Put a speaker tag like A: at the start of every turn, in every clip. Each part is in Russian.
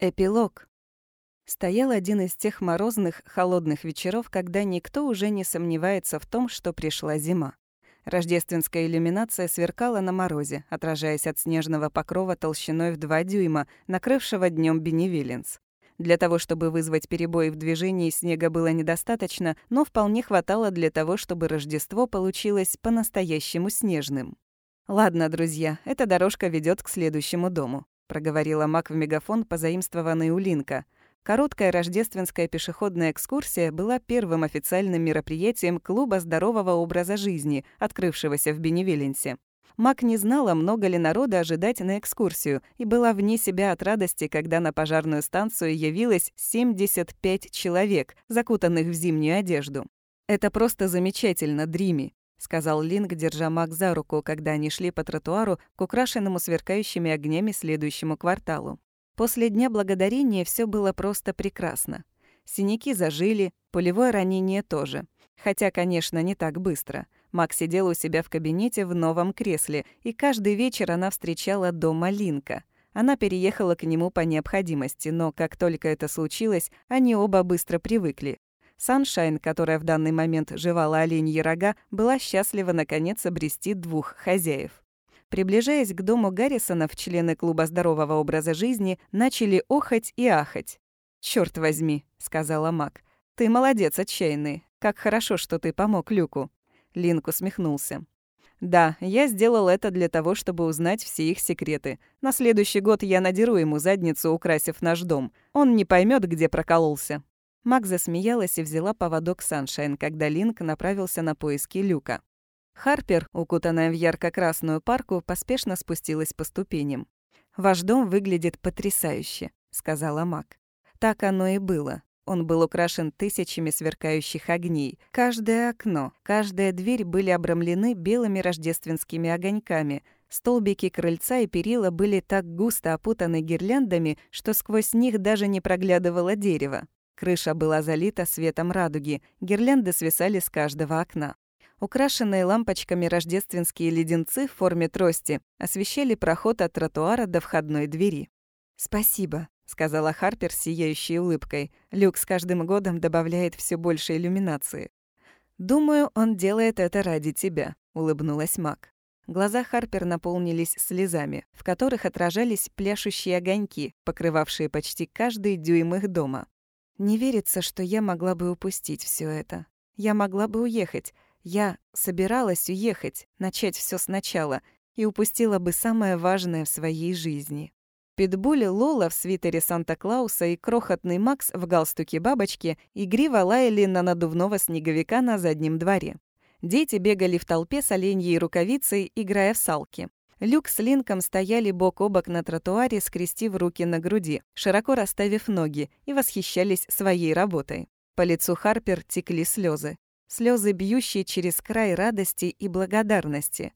A: Эпилог. Стоял один из тех морозных, холодных вечеров, когда никто уже не сомневается в том, что пришла зима. Рождественская иллюминация сверкала на морозе, отражаясь от снежного покрова толщиной в 2 дюйма, накрывшего днем Беневилинс. Для того, чтобы вызвать перебои в движении, снега было недостаточно, но вполне хватало для того, чтобы Рождество получилось по-настоящему снежным. Ладно, друзья, эта дорожка ведет к следующему дому проговорила Мак в мегафон, позаимствованный у Линка. Короткая рождественская пешеходная экскурсия была первым официальным мероприятием клуба здорового образа жизни, открывшегося в Беневиленсе. Мак не знала, много ли народа ожидать на экскурсию, и была вне себя от радости, когда на пожарную станцию явилось 75 человек, закутанных в зимнюю одежду. «Это просто замечательно, Дрими», — сказал Линк, держа Мак за руку, когда они шли по тротуару к украшенному сверкающими огнями следующему кварталу. После Дня Благодарения все было просто прекрасно. Синяки зажили, пулевое ранение тоже. Хотя, конечно, не так быстро. Мак сидел у себя в кабинете в новом кресле, и каждый вечер она встречала дома Линка. Она переехала к нему по необходимости, но как только это случилось, они оба быстро привыкли. Саншайн, которая в данный момент жевала оленьи рога, была счастлива наконец обрести двух хозяев. Приближаясь к дому Гаррисонов, члены клуба здорового образа жизни начали охать и ахать. «Чёрт возьми», — сказала Мак. «Ты молодец, отчаянный. Как хорошо, что ты помог Люку». Линк усмехнулся. «Да, я сделал это для того, чтобы узнать все их секреты. На следующий год я надеру ему задницу, украсив наш дом. Он не поймет, где прокололся». Мак засмеялась и взяла поводок Саншайн, когда Линк направился на поиски люка. Харпер, укутанная в ярко-красную парку, поспешно спустилась по ступеням. «Ваш дом выглядит потрясающе», — сказала Мак. Так оно и было. Он был украшен тысячами сверкающих огней. Каждое окно, каждая дверь были обрамлены белыми рождественскими огоньками. Столбики крыльца и перила были так густо опутаны гирляндами, что сквозь них даже не проглядывало дерево. Крыша была залита светом радуги, гирлянды свисали с каждого окна. Украшенные лампочками рождественские леденцы в форме трости освещали проход от тротуара до входной двери. «Спасибо», — сказала Харпер с сияющей улыбкой. «Люк с каждым годом добавляет все больше иллюминации». «Думаю, он делает это ради тебя», — улыбнулась Мак. Глаза Харпер наполнились слезами, в которых отражались пляшущие огоньки, покрывавшие почти каждый дюйм их дома. Не верится, что я могла бы упустить все это. Я могла бы уехать. Я собиралась уехать, начать все сначала, и упустила бы самое важное в своей жизни. Питбуль Лола в свитере Санта-Клауса и крохотный Макс в галстуке бабочки игриво лаяли на надувного снеговика на заднем дворе. Дети бегали в толпе с оленьей рукавицей, играя в салки. Люк с Линком стояли бок о бок на тротуаре, скрестив руки на груди, широко расставив ноги, и восхищались своей работой. По лицу Харпер текли слезы, слезы, бьющие через край радости и благодарности.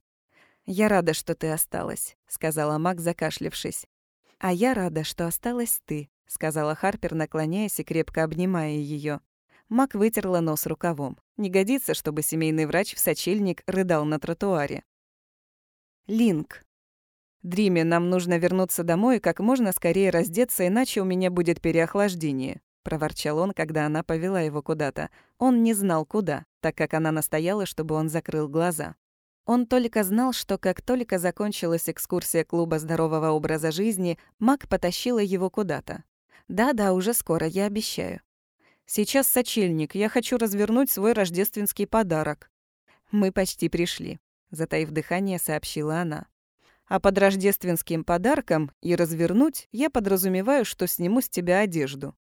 A: «Я рада, что ты осталась», — сказала Мак, закашлившись. «А я рада, что осталась ты», — сказала Харпер, наклоняясь и крепко обнимая ее. Мак вытерла нос рукавом. Не годится, чтобы семейный врач в сочельник рыдал на тротуаре. Линк. «Дриме, нам нужно вернуться домой и как можно скорее раздеться, иначе у меня будет переохлаждение», — проворчал он, когда она повела его куда-то. Он не знал, куда, так как она настояла, чтобы он закрыл глаза. Он только знал, что как только закончилась экскурсия клуба здорового образа жизни, Мак потащила его куда-то. «Да-да, уже скоро, я обещаю». «Сейчас сочельник, я хочу развернуть свой рождественский подарок». «Мы почти пришли», затаив дыхание, сообщила она. А под рождественским подарком и развернуть я подразумеваю, что сниму с тебя одежду.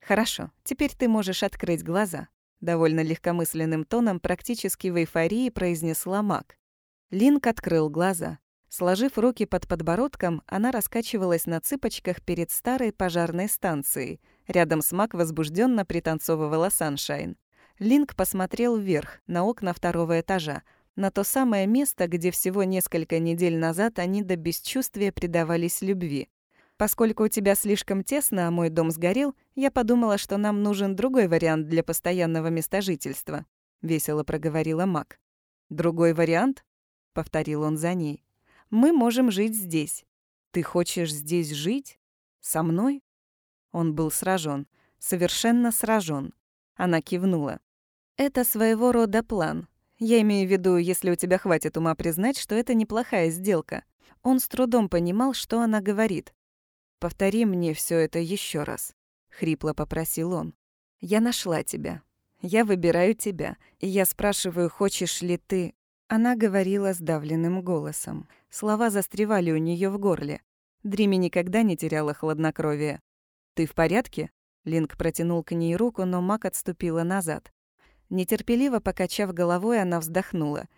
A: Хорошо, теперь ты можешь открыть глаза. Довольно легкомысленным тоном, практически в эйфории, произнесла Мак. Линк открыл глаза. Сложив руки под подбородком, она раскачивалась на цыпочках перед старой пожарной станцией. Рядом с Мак возбужденно пританцовывала Саншайн. Линк посмотрел вверх, на окна второго этажа, на то самое место, где всего несколько недель назад они до бесчувствия предавались любви. Поскольку у тебя слишком тесно, а мой дом сгорел, я подумала, что нам нужен другой вариант для постоянного места жительства», — весело проговорила Мак. «Другой вариант?» — повторил он за ней. «Мы можем жить здесь». «Ты хочешь здесь жить? Со мной?» Он был сражен, совершенно сражен. Она кивнула. «Это своего рода план. Я имею в виду, если у тебя хватит ума признать, что это неплохая сделка». Он с трудом понимал, что она говорит. «Повтори мне все это еще раз», — хрипло попросил он. «Я нашла тебя. Я выбираю тебя. И я спрашиваю, хочешь ли ты...» Она говорила сдавленным голосом. Слова застревали у нее в горле. Дрими никогда не теряла хладнокровие. «Ты в порядке?» Линк протянул к ней руку, но Мак отступила назад. Нетерпеливо покачав головой, она вздохнула.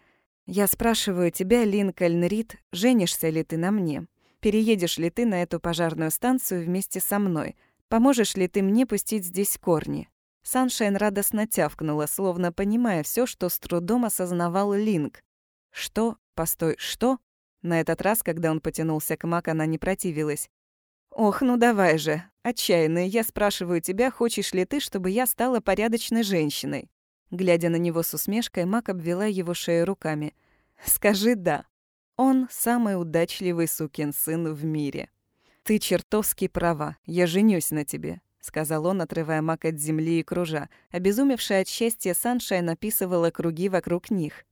A: «Я спрашиваю тебя, Линкольн Рид, женишься ли ты на мне? Переедешь ли ты на эту пожарную станцию вместе со мной? Поможешь ли ты мне пустить здесь корни?» Саншайн радостно тявкнула, словно понимая все, что с трудом осознавал Линк. «Что? Постой, что?» На этот раз, когда он потянулся к Мак, она не противилась. «Ох, ну давай же. Отчаянный, я спрашиваю тебя, хочешь ли ты, чтобы я стала порядочной женщиной?» Глядя на него с усмешкой, Мак обвела его шею руками. «Скажи «да». Он самый удачливый сукин сын в мире. Ты чертовски права, я женюсь на тебе сказал он, отрывая мак от земли и кружа. Обезумевшая от счастья Саншай написывала круги вокруг них.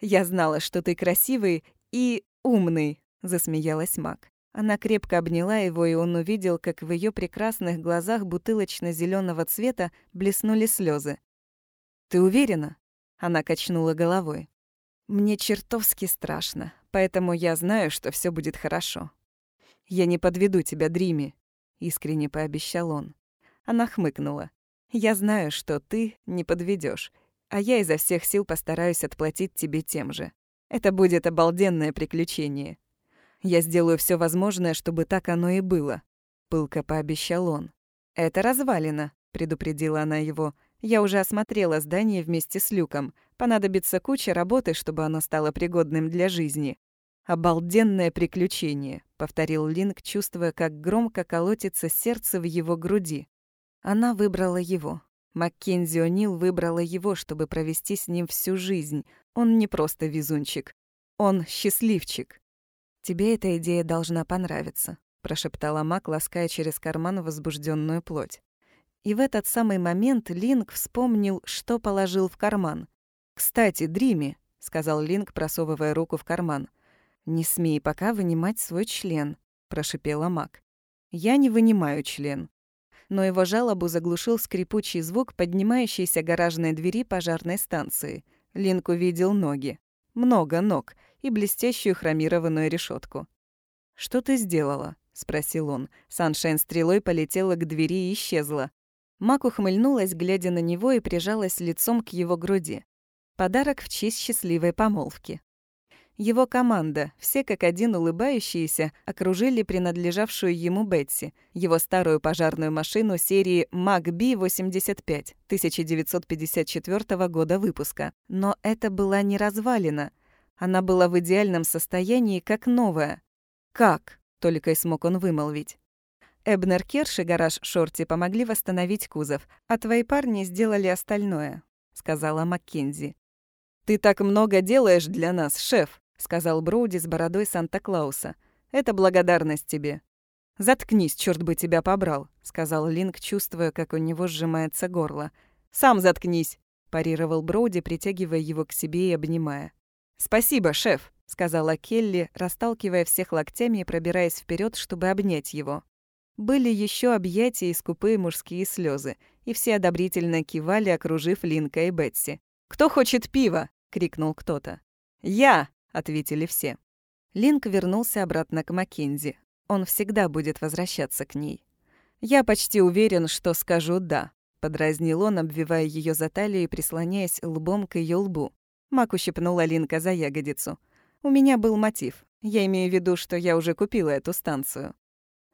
A: «Я знала, что ты красивый и умный», — засмеялась мак. Она крепко обняла его, и он увидел, как в ее прекрасных глазах бутылочно зеленого цвета блеснули слезы. «Ты уверена?» — она качнула головой. «Мне чертовски страшно, поэтому я знаю, что все будет хорошо. Я не подведу тебя, Дрими искренне пообещал он. Она хмыкнула. Я знаю, что ты не подведешь, а я изо всех сил постараюсь отплатить тебе тем же. Это будет обалденное приключение. Я сделаю все возможное, чтобы так оно и было, пылко пообещал он. Это развалина, предупредила она его. Я уже осмотрела здание вместе с люком. Понадобится куча работы, чтобы оно стало пригодным для жизни. «Обалденное приключение», — повторил Линк, чувствуя, как громко колотится сердце в его груди. Она выбрала его. Маккензи О'Нил выбрала его, чтобы провести с ним всю жизнь. Он не просто везунчик. Он счастливчик. «Тебе эта идея должна понравиться», — прошептала Мак, лаская через карман возбужденную плоть. И в этот самый момент Линк вспомнил, что положил в карман. «Кстати, Дрими», — сказал Линк, просовывая руку в карман — «Не смей пока вынимать свой член», — прошипела Мак. «Я не вынимаю член». Но его жалобу заглушил скрипучий звук поднимающейся гаражной двери пожарной станции. Линк увидел ноги. Много ног и блестящую хромированную решетку. «Что ты сделала?» — спросил он. Саншайн стрелой полетела к двери и исчезла. Мак ухмыльнулась, глядя на него, и прижалась лицом к его груди. Подарок в честь счастливой помолвки. Его команда, все как один улыбающиеся, окружили принадлежавшую ему Бетси, его старую пожарную машину серии МАК-Би-85 1954 года выпуска. Но это была не развалина. Она была в идеальном состоянии, как новая. «Как?» — только и смог он вымолвить. Эбнер Керш и гараж Шорти помогли восстановить кузов, а твои парни сделали остальное», — сказала Маккензи. «Ты так много делаешь для нас, шеф», сказал Броуди с бородой Санта-Клауса. «Это благодарность тебе». «Заткнись, черт бы тебя побрал», — сказал Линк, чувствуя, как у него сжимается горло. «Сам заткнись», — парировал Броуди, притягивая его к себе и обнимая. «Спасибо, шеф», — сказала Келли, расталкивая всех локтями и пробираясь вперед, чтобы обнять его. Были еще объятия и скупые мужские слезы, и все одобрительно кивали, окружив Линка и Бетси. «Кто хочет пива?» — крикнул кто-то. «Я!» — ответили все. Линк вернулся обратно к Маккензи. Он всегда будет возвращаться к ней. «Я почти уверен, что скажу «да», — подразнил он, обвивая ее за талию и прислоняясь лбом к ее лбу. Мак ущипнула Линка за ягодицу. «У меня был мотив. Я имею в виду, что я уже купила эту станцию».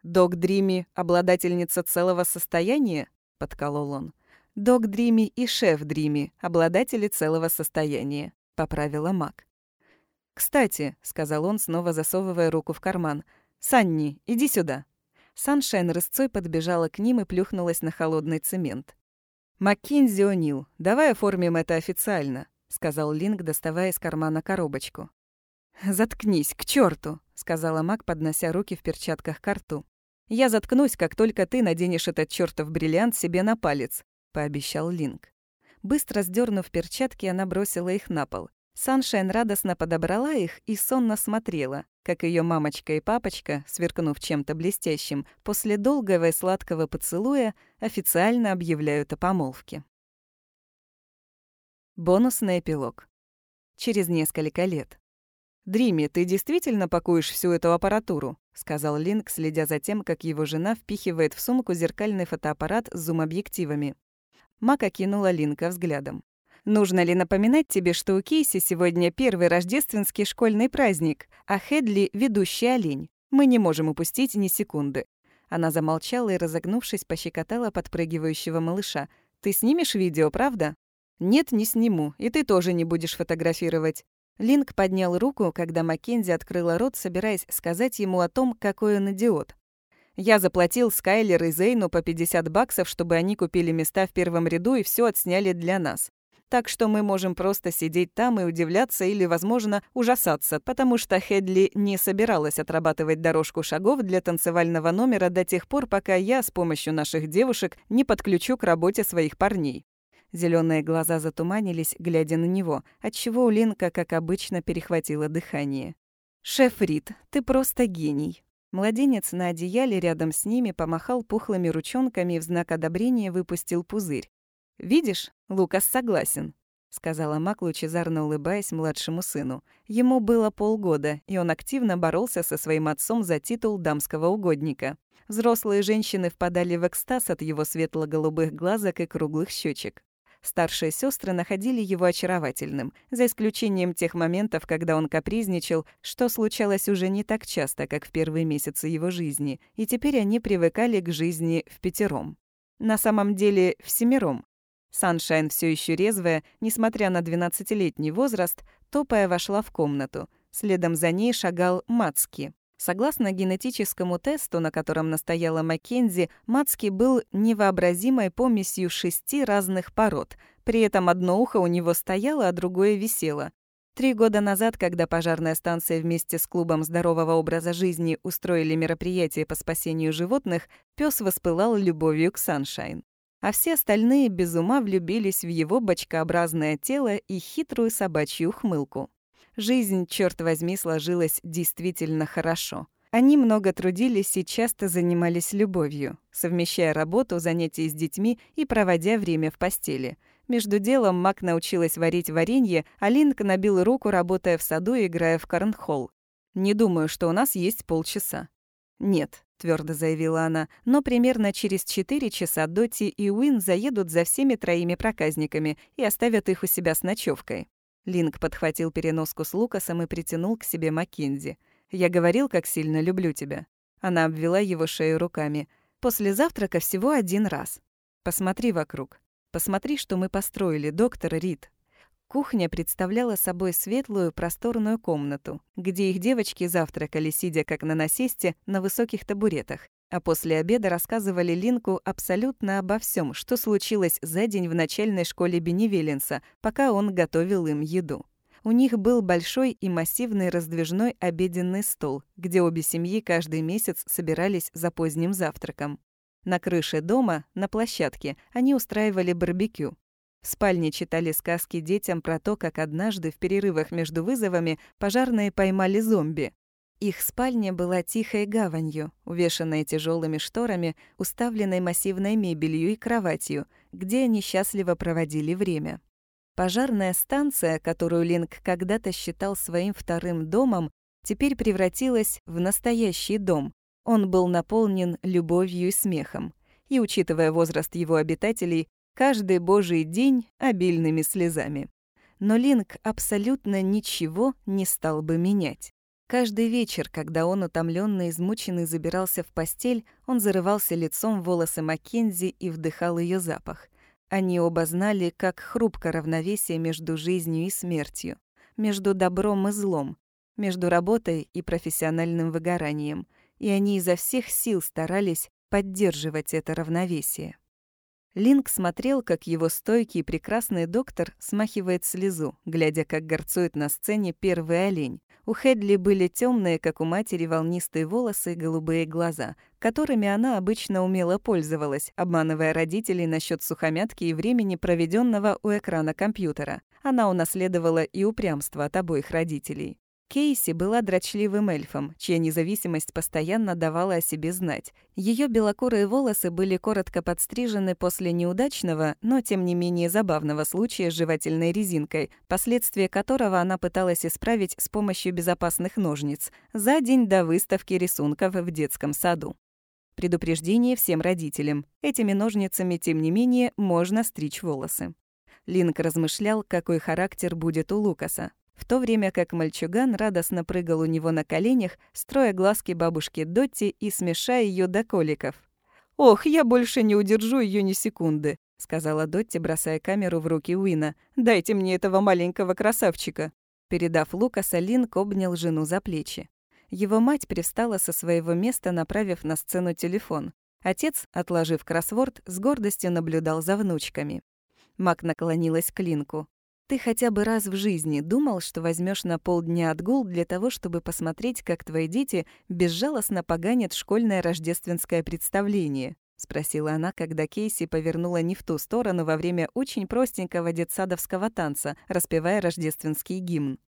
A: «Док Дрими — обладательница целого состояния?» — подколол он. «Док Дрими и шеф Дрими — обладатели целого состояния», — поправила Мак. «Кстати», — сказал он, снова засовывая руку в карман, «Санни, иди сюда». Саншайн рысцой подбежала к ним и плюхнулась на холодный цемент. «Маккинзи О'Нил, давай оформим это официально», — сказал Линк, доставая из кармана коробочку. «Заткнись, к черту, сказала Мак, поднося руки в перчатках к рту. «Я заткнусь, как только ты наденешь этот чертов бриллиант себе на палец», — пообещал Линк. Быстро сдернув перчатки, она бросила их на пол. Саншайн радостно подобрала их и сонно смотрела, как ее мамочка и папочка, сверкнув чем-то блестящим, после долгого и сладкого поцелуя официально объявляют о помолвке. Бонусный эпилог. Через несколько лет. «Дрими, ты действительно пакуешь всю эту аппаратуру?» — сказал Линк, следя за тем, как его жена впихивает в сумку зеркальный фотоаппарат с зум-объективами. Мака кинула Линка взглядом. Нужно ли напоминать тебе, что у Кейси сегодня первый рождественский школьный праздник, а Хедли — ведущий олень? Мы не можем упустить ни секунды». Она замолчала и, разогнувшись, пощекотала подпрыгивающего малыша. «Ты снимешь видео, правда?» «Нет, не сниму, и ты тоже не будешь фотографировать». Линк поднял руку, когда Маккензи открыла рот, собираясь сказать ему о том, какой он идиот. «Я заплатил Скайлер и Зейну по 50 баксов, чтобы они купили места в первом ряду и все отсняли для нас так что мы можем просто сидеть там и удивляться или, возможно, ужасаться, потому что Хедли не собиралась отрабатывать дорожку шагов для танцевального номера до тех пор, пока я с помощью наших девушек не подключу к работе своих парней. Зеленые глаза затуманились, глядя на него, отчего у Линка, как обычно, перехватило дыхание. «Шеф Рид, ты просто гений!» Младенец на одеяле рядом с ними помахал пухлыми ручонками и в знак одобрения выпустил пузырь. «Видишь, Лукас согласен», — сказала Мак, лучезарно улыбаясь младшему сыну. Ему было полгода, и он активно боролся со своим отцом за титул дамского угодника. Взрослые женщины впадали в экстаз от его светло-голубых глазок и круглых щечек. Старшие сестры находили его очаровательным, за исключением тех моментов, когда он капризничал, что случалось уже не так часто, как в первые месяцы его жизни, и теперь они привыкали к жизни в пятером. На самом деле, всемиром. Саншайн, все еще резвая, несмотря на 12-летний возраст, топая вошла в комнату. Следом за ней шагал Мацки. Согласно генетическому тесту, на котором настояла Маккензи, Мацки был невообразимой помесью шести разных пород. При этом одно ухо у него стояло, а другое висело. Три года назад, когда пожарная станция вместе с клубом здорового образа жизни устроили мероприятие по спасению животных, пес воспылал любовью к Саншайн а все остальные без ума влюбились в его бочкообразное тело и хитрую собачью ухмылку. Жизнь, черт возьми, сложилась действительно хорошо. Они много трудились и часто занимались любовью, совмещая работу, занятия с детьми и проводя время в постели. Между делом Мак научилась варить варенье, а Линк набил руку, работая в саду и играя в корнхолл. «Не думаю, что у нас есть полчаса». «Нет», — твердо заявила она, «но примерно через четыре часа Доти и Уин заедут за всеми троими проказниками и оставят их у себя с ночевкой. Линк подхватил переноску с Лукасом и притянул к себе Маккензи. «Я говорил, как сильно люблю тебя». Она обвела его шею руками. «После завтрака всего один раз. Посмотри вокруг. Посмотри, что мы построили, доктор Рид. Кухня представляла собой светлую, просторную комнату, где их девочки завтракали, сидя как на насесте, на высоких табуретах. А после обеда рассказывали Линку абсолютно обо всем, что случилось за день в начальной школе Беневеленса, пока он готовил им еду. У них был большой и массивный раздвижной обеденный стол, где обе семьи каждый месяц собирались за поздним завтраком. На крыше дома, на площадке, они устраивали барбекю. В спальне читали сказки детям про то, как однажды в перерывах между вызовами пожарные поймали зомби. Их спальня была тихой гаванью, увешанной тяжелыми шторами, уставленной массивной мебелью и кроватью, где они счастливо проводили время. Пожарная станция, которую Линк когда-то считал своим вторым домом, теперь превратилась в настоящий дом. Он был наполнен любовью и смехом. И, учитывая возраст его обитателей, каждый божий день обильными слезами. Но Линк абсолютно ничего не стал бы менять. Каждый вечер, когда он, утомленный, измученный, забирался в постель, он зарывался лицом в волосы Маккензи и вдыхал ее запах. Они оба знали, как хрупко равновесие между жизнью и смертью, между добром и злом, между работой и профессиональным выгоранием, и они изо всех сил старались поддерживать это равновесие. Линк смотрел, как его стойкий прекрасный доктор смахивает слезу, глядя, как горцует на сцене первый олень. У Хедли были темные, как у матери, волнистые волосы и голубые глаза, которыми она обычно умело пользовалась, обманывая родителей насчет сухомятки и времени, проведенного у экрана компьютера. Она унаследовала и упрямство от обоих родителей. Кейси была дрочливым эльфом, чья независимость постоянно давала о себе знать. Ее белокурые волосы были коротко подстрижены после неудачного, но тем не менее забавного случая с жевательной резинкой, последствия которого она пыталась исправить с помощью безопасных ножниц за день до выставки рисунков в детском саду. Предупреждение всем родителям. Этими ножницами, тем не менее, можно стричь волосы. Линк размышлял, какой характер будет у Лукаса в то время как мальчуган радостно прыгал у него на коленях, строя глазки бабушке Дотти и смешая ее до коликов. «Ох, я больше не удержу ее ни секунды», — сказала Дотти, бросая камеру в руки Уина. «Дайте мне этого маленького красавчика». Передав Лукаса, Линк обнял жену за плечи. Его мать привстала со своего места, направив на сцену телефон. Отец, отложив кроссворд, с гордостью наблюдал за внучками. Мак наклонилась к Линку. Ты хотя бы раз в жизни думал, что возьмешь на полдня отгул для того, чтобы посмотреть, как твои дети безжалостно поганят школьное рождественское представление? — спросила она, когда Кейси повернула не в ту сторону во время очень простенького детсадовского танца, распевая рождественский гимн.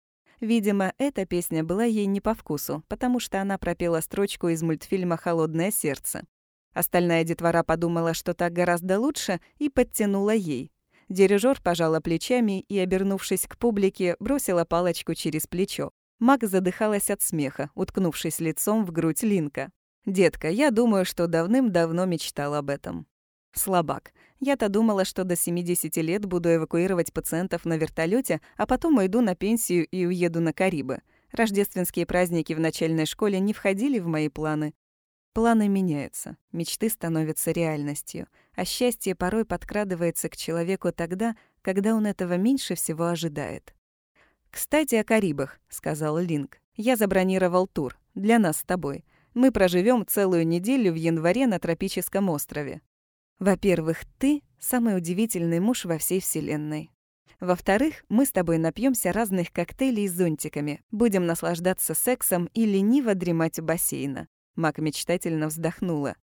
A: Видимо, эта песня была ей не по вкусу, потому что она пропела строчку из мультфильма «Холодное сердце». Остальная детвора подумала, что так гораздо лучше, и подтянула ей. Дирижер пожала плечами и, обернувшись к публике, бросила палочку через плечо. Мак задыхалась от смеха, уткнувшись лицом в грудь Линка. «Детка, я думаю, что давным-давно мечтал об этом». «Слабак. Я-то думала, что до 70 лет буду эвакуировать пациентов на вертолете, а потом уйду на пенсию и уеду на Карибы. Рождественские праздники в начальной школе не входили в мои планы. Планы меняются, мечты становятся реальностью, а счастье порой подкрадывается к человеку тогда, когда он этого меньше всего ожидает. «Кстати, о Карибах», — сказал Линк. «Я забронировал тур. Для нас с тобой. Мы проживем целую неделю в январе на тропическом острове. Во-первых, ты — самый удивительный муж во всей Вселенной. Во-вторых, мы с тобой напьемся разных коктейлей с зонтиками, будем наслаждаться сексом и лениво дремать у бассейна. Мак мечтательно вздохнула.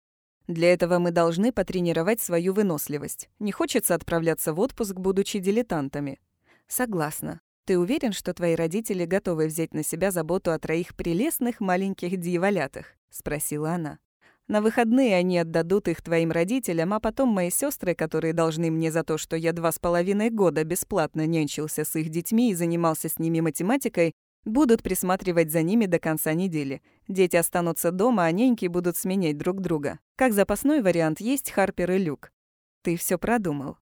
A: «Для этого мы должны потренировать свою выносливость. Не хочется отправляться в отпуск, будучи дилетантами». «Согласна. Ты уверен, что твои родители готовы взять на себя заботу о троих прелестных маленьких дьяволятах?» — спросила она. «На выходные они отдадут их твоим родителям, а потом мои сестры, которые должны мне за то, что я два с половиной года бесплатно нянчился с их детьми и занимался с ними математикой, Будут присматривать за ними до конца недели. Дети останутся дома, а няньки будут сменять друг друга. Как запасной вариант есть Харпер и Люк. Ты все продумал.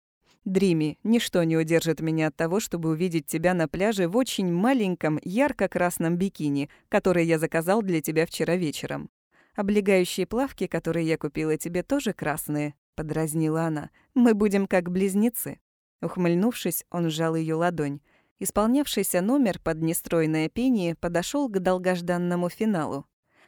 A: Дрими, ничто не удержит меня от того, чтобы увидеть тебя на пляже в очень маленьком ярко-красном бикини, который я заказал для тебя вчера вечером. Облегающие плавки, которые я купила тебе, тоже красные, подразнила она. Мы будем как близнецы. Ухмыльнувшись, он сжал ее ладонь. Исполнявшийся номер под нестройное пение подошел к долгожданному финалу.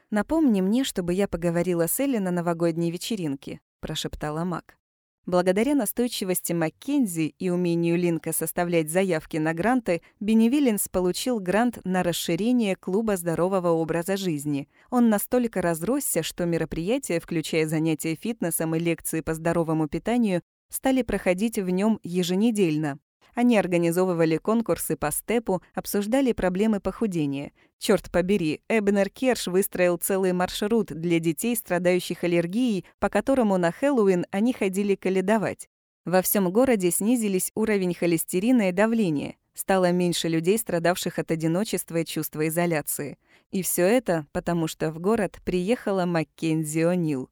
A: «Напомни мне, чтобы я поговорила с Элли на новогодней вечеринке», — прошептала Мак. Благодаря настойчивости Маккензи и умению Линка составлять заявки на гранты, Бенни Виллинс получил грант на расширение клуба здорового образа жизни. Он настолько разросся, что мероприятия, включая занятия фитнесом и лекции по здоровому питанию, стали проходить в нем еженедельно. Они организовывали конкурсы по степу, обсуждали проблемы похудения. Черт побери, Эбнер Керш выстроил целый маршрут для детей, страдающих аллергией, по которому на Хэллоуин они ходили каледовать. Во всем городе снизились уровень холестерина и давления. Стало меньше людей, страдавших от одиночества и чувства изоляции. И все это потому, что в город приехала Маккензи О'Нил.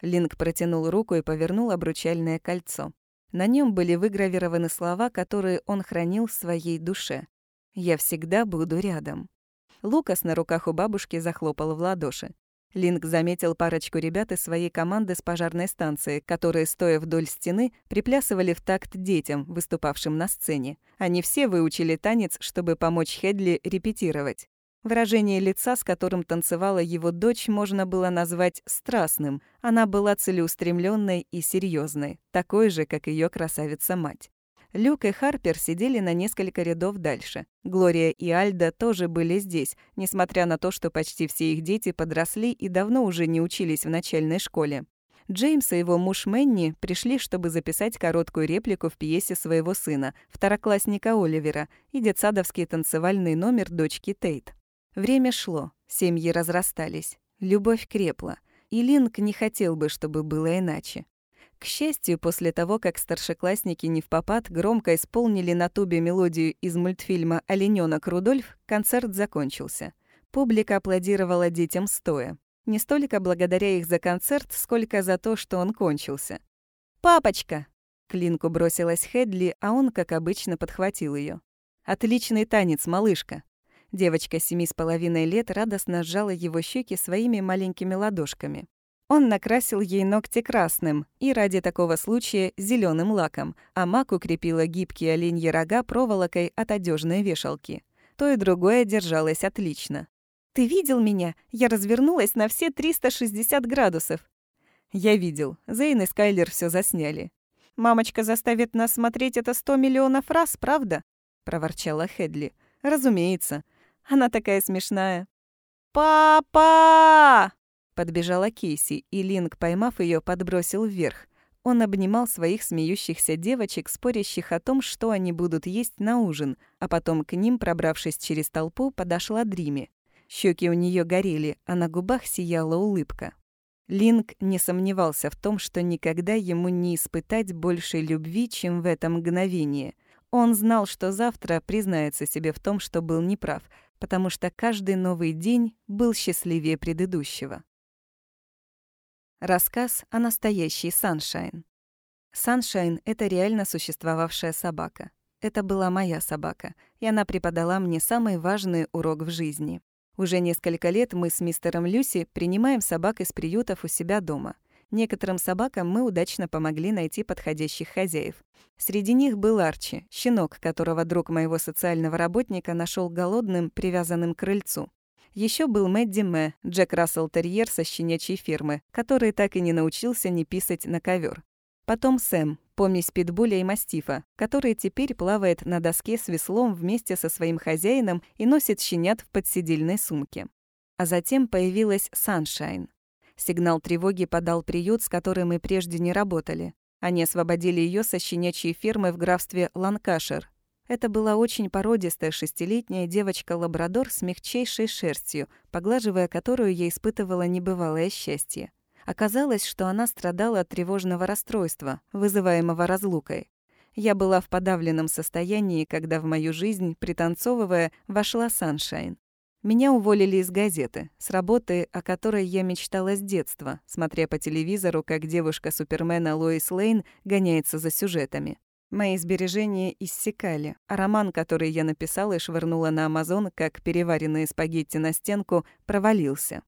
A: Линк протянул руку и повернул обручальное кольцо. На нем были выгравированы слова, которые он хранил в своей душе. «Я всегда буду рядом». Лукас на руках у бабушки захлопал в ладоши. Линк заметил парочку ребят из своей команды с пожарной станции, которые, стоя вдоль стены, приплясывали в такт детям, выступавшим на сцене. Они все выучили танец, чтобы помочь Хедли репетировать. Выражение лица, с которым танцевала его дочь, можно было назвать страстным. Она была целеустремленной и серьезной, такой же, как ее красавица-мать. Люк и Харпер сидели на несколько рядов дальше. Глория и Альда тоже были здесь, несмотря на то, что почти все их дети подросли и давно уже не учились в начальной школе. Джеймс и его муж Мэнни пришли, чтобы записать короткую реплику в пьесе своего сына, второклассника Оливера, и детсадовский танцевальный номер дочки Тейт. Время шло, семьи разрастались, любовь крепла, и Линк не хотел бы, чтобы было иначе. К счастью, после того, как старшеклассники не в попад громко исполнили на тубе мелодию из мультфильма «Оленёнок Рудольф», концерт закончился. Публика аплодировала детям стоя. Не столько благодаря их за концерт, сколько за то, что он кончился. «Папочка!» К Линку бросилась Хедли, а он, как обычно, подхватил ее. «Отличный танец, малышка!» Девочка семи с половиной лет радостно сжала его щеки своими маленькими ладошками. Он накрасил ей ногти красным и ради такого случая зеленым лаком, а Мак укрепила гибкие оленьи рога проволокой от одежной вешалки. То и другое держалось отлично. «Ты видел меня? Я развернулась на все 360 градусов». «Я видел. Зейн и Скайлер все засняли». «Мамочка заставит нас смотреть это сто миллионов раз, правда?» — проворчала Хедли. «Разумеется. Она такая смешная». «Папа!» Подбежала Кейси, и Линк, поймав ее, подбросил вверх. Он обнимал своих смеющихся девочек, спорящих о том, что они будут есть на ужин, а потом к ним, пробравшись через толпу, подошла Дрими. Щеки у нее горели, а на губах сияла улыбка. Линк не сомневался в том, что никогда ему не испытать большей любви, чем в это мгновение. Он знал, что завтра признается себе в том, что был неправ, потому что каждый новый день был счастливее предыдущего. Рассказ о настоящей Саншайн. Саншайн — это реально существовавшая собака. Это была моя собака, и она преподала мне самый важный урок в жизни. Уже несколько лет мы с мистером Люси принимаем собак из приютов у себя дома. Некоторым собакам мы удачно помогли найти подходящих хозяев. Среди них был Арчи, щенок, которого друг моего социального работника нашел голодным, привязанным к крыльцу. Еще был Мэдди Мэ, Джек Рассел Терьер со щенячьей фермы, который так и не научился не писать на ковер. Потом Сэм, помесь питбуля и мастифа, который теперь плавает на доске с веслом вместе со своим хозяином и носит щенят в подсидельной сумке. А затем появилась Саншайн. Сигнал тревоги подал приют, с которым мы прежде не работали. Они освободили ее со щенячьей фермы в графстве Ланкашир. Это была очень породистая шестилетняя девочка-лабрадор с мягчайшей шерстью, поглаживая которую я испытывала небывалое счастье. Оказалось, что она страдала от тревожного расстройства, вызываемого разлукой. Я была в подавленном состоянии, когда в мою жизнь, пританцовывая, вошла Саншайн. Меня уволили из газеты, с работы, о которой я мечтала с детства, смотря по телевизору, как девушка Супермена Лоис Лейн гоняется за сюжетами. Мои сбережения иссякали, а роман, который я написала и швырнула на Амазон, как переваренные спагетти на стенку, провалился.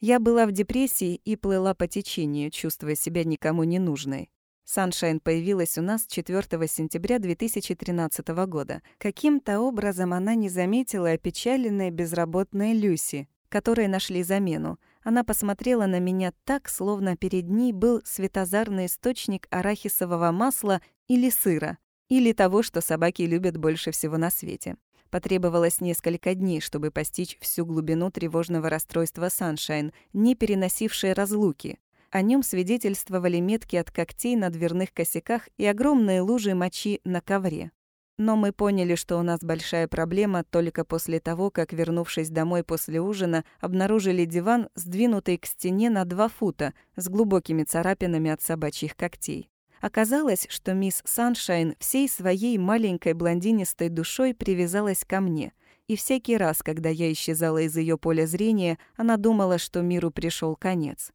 A: Я была в депрессии и плыла по течению, чувствуя себя никому не нужной. Саншайн появилась у нас 4 сентября 2013 года. Каким-то образом она не заметила опечаленной безработной Люси, которой нашли замену. Она посмотрела на меня так, словно перед ней был светозарный источник арахисового масла или сыра, или того, что собаки любят больше всего на свете. Потребовалось несколько дней, чтобы постичь всю глубину тревожного расстройства Саншайн, не переносившей разлуки, о нем свидетельствовали метки от когтей на дверных косяках и огромные лужи мочи на ковре. Но мы поняли, что у нас большая проблема только после того, как, вернувшись домой после ужина, обнаружили диван, сдвинутый к стене на два фута, с глубокими царапинами от собачьих когтей. Оказалось, что мисс Саншайн всей своей маленькой блондинистой душой привязалась ко мне, и всякий раз, когда я исчезала из ее поля зрения, она думала, что миру пришел конец.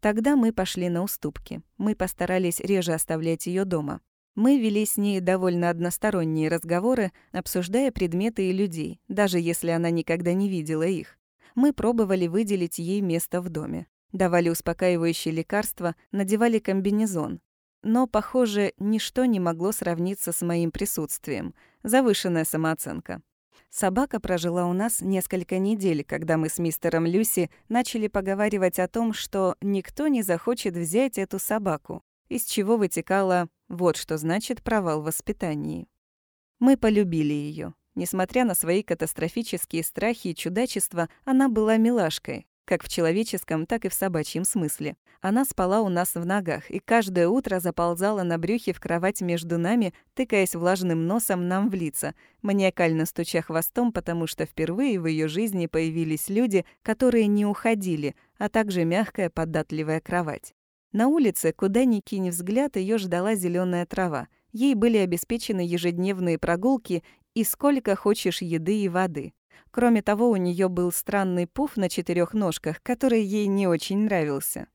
A: Тогда мы пошли на уступки. Мы постарались реже оставлять ее дома. Мы вели с ней довольно односторонние разговоры, обсуждая предметы и людей, даже если она никогда не видела их. Мы пробовали выделить ей место в доме. Давали успокаивающие лекарства, надевали комбинезон. Но, похоже, ничто не могло сравниться с моим присутствием. Завышенная самооценка. Собака прожила у нас несколько недель, когда мы с мистером Люси начали поговаривать о том, что никто не захочет взять эту собаку, из чего вытекало вот что значит провал в воспитании. Мы полюбили ее. Несмотря на свои катастрофические страхи и чудачества, она была милашкой, как в человеческом, так и в собачьем смысле. Она спала у нас в ногах и каждое утро заползала на брюхе в кровать между нами, тыкаясь влажным носом нам в лица, маниакально стуча хвостом, потому что впервые в ее жизни появились люди, которые не уходили, а также мягкая податливая кровать. На улице, куда ни кинь взгляд, ее ждала зеленая трава. Ей были обеспечены ежедневные прогулки и сколько хочешь еды и воды. Кроме того, у нее был странный пуф на четырех ножках, который ей не очень нравился.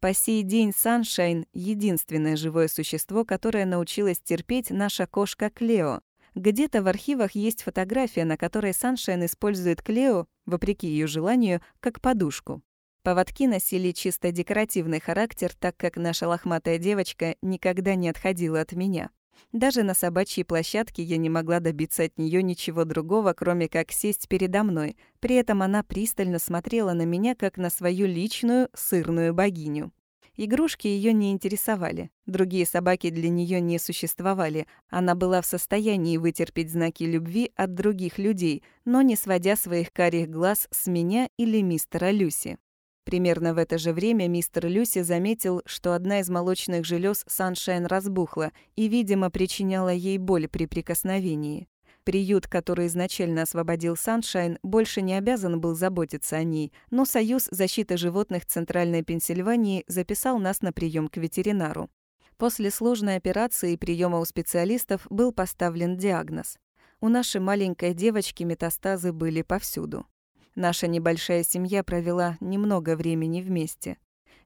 A: По сей день Саншайн — единственное живое существо, которое научилась терпеть наша кошка Клео. Где-то в архивах есть фотография, на которой Саншайн использует Клео, вопреки ее желанию, как подушку. Поводки носили чисто декоративный характер, так как наша лохматая девочка никогда не отходила от меня. Даже на собачьей площадке я не могла добиться от нее ничего другого, кроме как сесть передо мной. При этом она пристально смотрела на меня, как на свою личную сырную богиню. Игрушки ее не интересовали. Другие собаки для нее не существовали. Она была в состоянии вытерпеть знаки любви от других людей, но не сводя своих карих глаз с меня или мистера Люси. Примерно в это же время мистер Люси заметил, что одна из молочных желез Саншайн разбухла и, видимо, причиняла ей боль при прикосновении. Приют, который изначально освободил Саншайн, больше не обязан был заботиться о ней, но Союз защиты животных Центральной Пенсильвании записал нас на прием к ветеринару. После сложной операции и приема у специалистов был поставлен диагноз. У нашей маленькой девочки метастазы были повсюду. Наша небольшая семья провела немного времени вместе.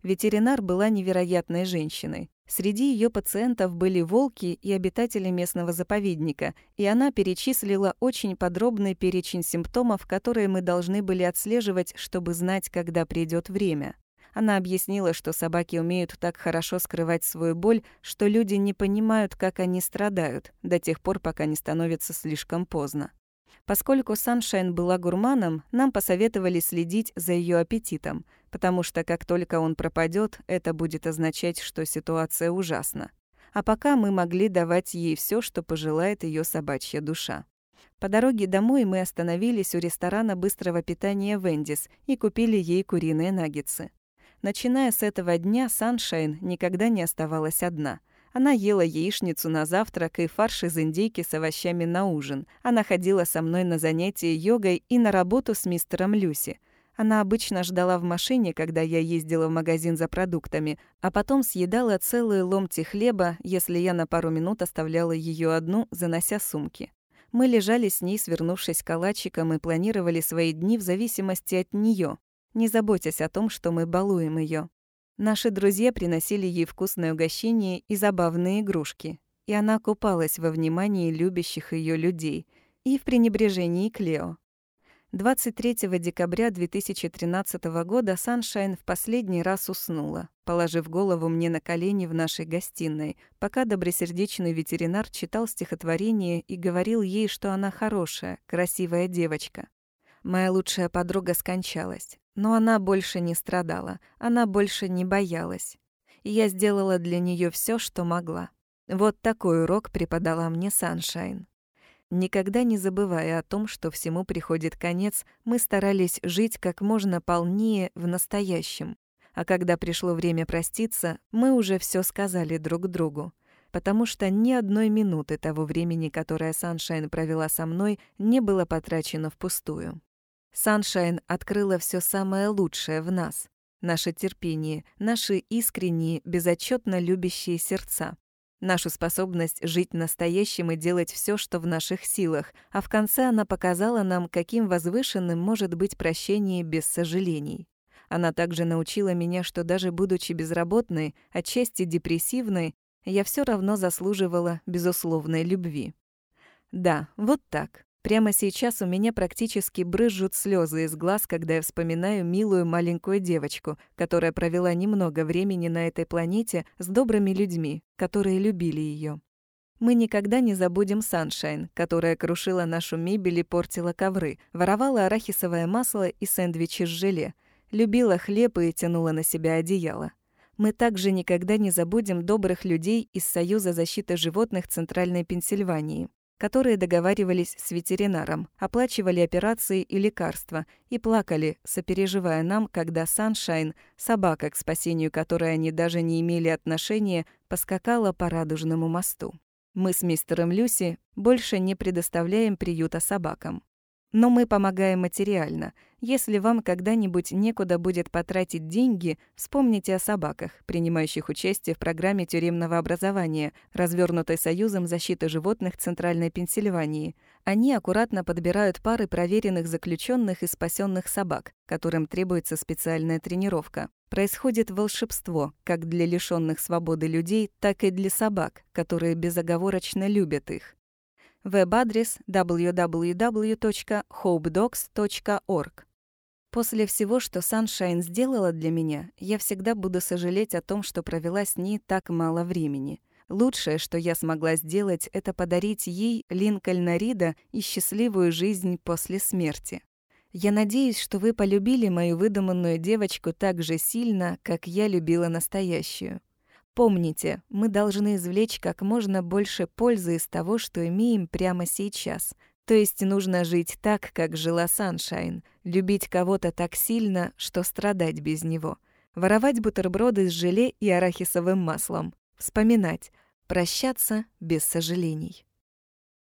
A: Ветеринар была невероятной женщиной. Среди ее пациентов были волки и обитатели местного заповедника, и она перечислила очень подробный перечень симптомов, которые мы должны были отслеживать, чтобы знать, когда придет время. Она объяснила, что собаки умеют так хорошо скрывать свою боль, что люди не понимают, как они страдают, до тех пор, пока не становится слишком поздно. Поскольку Саншайн была гурманом, нам посоветовали следить за ее аппетитом, потому что как только он пропадет, это будет означать, что ситуация ужасна. А пока мы могли давать ей все, что пожелает ее собачья душа. По дороге домой мы остановились у ресторана быстрого питания «Вендис» и купили ей куриные наггетсы. Начиная с этого дня, Саншайн никогда не оставалась одна — она ела яичницу на завтрак и фарш из индейки с овощами на ужин. Она ходила со мной на занятия йогой и на работу с мистером Люси. Она обычно ждала в машине, когда я ездила в магазин за продуктами, а потом съедала целые ломти хлеба, если я на пару минут оставляла ее одну, занося сумки. Мы лежали с ней, свернувшись калачиком, и планировали свои дни в зависимости от нее, не заботясь о том, что мы балуем ее. Наши друзья приносили ей вкусное угощение и забавные игрушки, и она купалась во внимании любящих ее людей и в пренебрежении Клео. 23 декабря 2013 года Саншайн в последний раз уснула, положив голову мне на колени в нашей гостиной, пока добросердечный ветеринар читал стихотворение и говорил ей, что она хорошая, красивая девочка. Моя лучшая подруга скончалась. Но она больше не страдала, она больше не боялась. И я сделала для нее все, что могла. Вот такой урок преподала мне Саншайн. Никогда не забывая о том, что всему приходит конец, мы старались жить как можно полнее в настоящем. А когда пришло время проститься, мы уже все сказали друг другу. Потому что ни одной минуты того времени, которое Саншайн провела со мной, не было потрачено впустую. Саншайн открыла все самое лучшее в нас. Наше терпение, наши искренние, безотчетно любящие сердца. Нашу способность жить настоящим и делать все, что в наших силах, а в конце она показала нам, каким возвышенным может быть прощение без сожалений. Она также научила меня, что даже будучи безработной, отчасти депрессивной, я все равно заслуживала безусловной любви. Да, вот так. Прямо сейчас у меня практически брызжут слезы из глаз, когда я вспоминаю милую маленькую девочку, которая провела немного времени на этой планете с добрыми людьми, которые любили ее. Мы никогда не забудем Саншайн, которая крушила нашу мебель и портила ковры, воровала арахисовое масло и сэндвичи с желе, любила хлеб и тянула на себя одеяло. Мы также никогда не забудем добрых людей из Союза защиты животных Центральной Пенсильвании, которые договаривались с ветеринаром, оплачивали операции и лекарства и плакали, сопереживая нам, когда Саншайн, собака, к спасению которой они даже не имели отношения, поскакала по Радужному мосту. Мы с мистером Люси больше не предоставляем приюта собакам. Но мы помогаем материально. Если вам когда-нибудь некуда будет потратить деньги, вспомните о собаках, принимающих участие в программе тюремного образования, развернутой Союзом защиты животных Центральной Пенсильвании. Они аккуратно подбирают пары проверенных заключенных и спасенных собак, которым требуется специальная тренировка. Происходит волшебство как для лишенных свободы людей, так и для собак, которые безоговорочно любят их. Веб-адрес www.hopedogs.org. После всего, что Sunshine сделала для меня, я всегда буду сожалеть о том, что провела с ней так мало времени. Лучшее, что я смогла сделать, это подарить ей Линкольна Рида и счастливую жизнь после смерти. Я надеюсь, что вы полюбили мою выдуманную девочку так же сильно, как я любила настоящую. Помните, мы должны извлечь как можно больше пользы из того, что имеем прямо сейчас. То есть нужно жить так, как жила Саншайн, любить кого-то так сильно, что страдать без него, воровать бутерброды с желе и арахисовым маслом, вспоминать, прощаться без сожалений.